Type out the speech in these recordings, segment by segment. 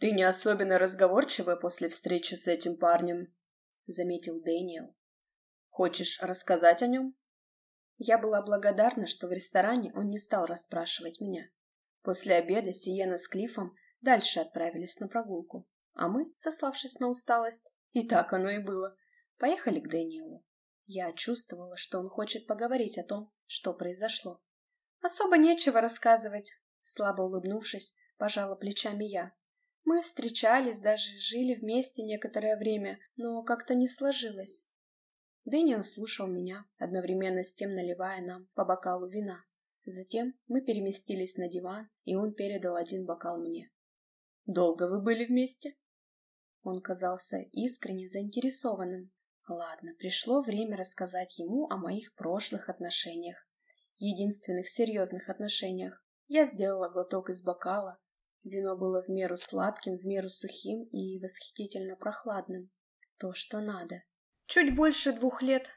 «Ты не особенно разговорчивая после встречи с этим парнем», — заметил Дэниел. «Хочешь рассказать о нем?» Я была благодарна, что в ресторане он не стал расспрашивать меня. После обеда Сиена с Клифом дальше отправились на прогулку, а мы, сославшись на усталость, и так оно и было, поехали к Дэниелу. Я чувствовала, что он хочет поговорить о том, что произошло. «Особо нечего рассказывать», — слабо улыбнувшись, пожала плечами я. «Мы встречались, даже жили вместе некоторое время, но как-то не сложилось». Дэниел слушал меня, одновременно с тем наливая нам по бокалу вина. Затем мы переместились на диван, и он передал один бокал мне. «Долго вы были вместе?» Он казался искренне заинтересованным. Ладно, пришло время рассказать ему о моих прошлых отношениях, единственных серьезных отношениях. Я сделала глоток из бокала. Вино было в меру сладким, в меру сухим и восхитительно прохладным. То, что надо. Чуть больше двух лет.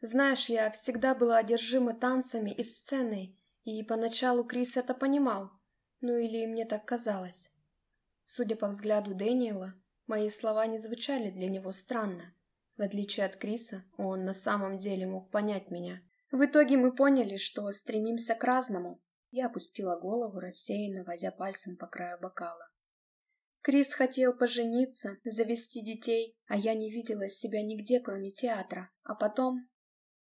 Знаешь, я всегда была одержима танцами и сценой, и поначалу Крис это понимал. Ну или мне так казалось. Судя по взгляду Дэниела, мои слова не звучали для него странно. В отличие от Криса, он на самом деле мог понять меня. В итоге мы поняли, что стремимся к разному. Я опустила голову, рассеянно водя пальцем по краю бокала. Крис хотел пожениться, завести детей, а я не видела себя нигде, кроме театра. А потом...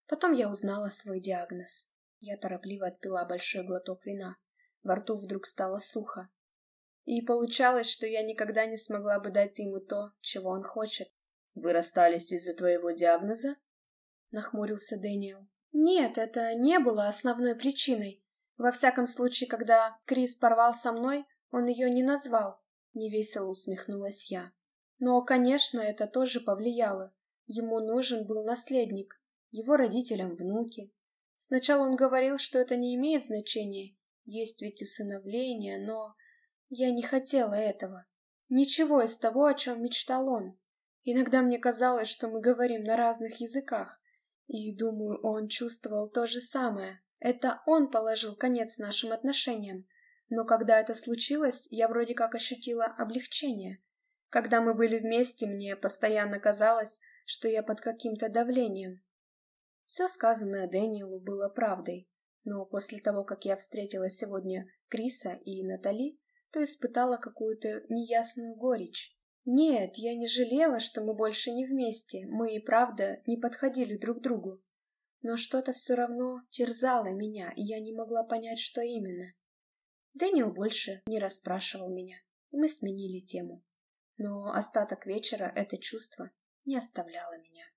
Потом я узнала свой диагноз. Я торопливо отпила большой глоток вина. Во рту вдруг стало сухо. И получалось, что я никогда не смогла бы дать ему то, чего он хочет. «Вы расстались из-за твоего диагноза?» — нахмурился Дэниел. «Нет, это не было основной причиной. Во всяком случае, когда Крис порвал со мной, он ее не назвал. Невесело усмехнулась я. Но, конечно, это тоже повлияло. Ему нужен был наследник, его родителям внуки. Сначала он говорил, что это не имеет значения, есть ведь усыновление, но я не хотела этого. Ничего из того, о чем мечтал он. Иногда мне казалось, что мы говорим на разных языках. И, думаю, он чувствовал то же самое. Это он положил конец нашим отношениям. Но когда это случилось, я вроде как ощутила облегчение. Когда мы были вместе, мне постоянно казалось, что я под каким-то давлением. Все сказанное Дэниелу было правдой, но после того, как я встретила сегодня Криса и Натали, то испытала какую-то неясную горечь. Нет, я не жалела, что мы больше не вместе, мы и правда не подходили друг другу. Но что-то все равно терзало меня, и я не могла понять, что именно. Дэниел больше не расспрашивал меня, и мы сменили тему. Но остаток вечера это чувство не оставляло меня.